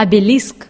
обелиск.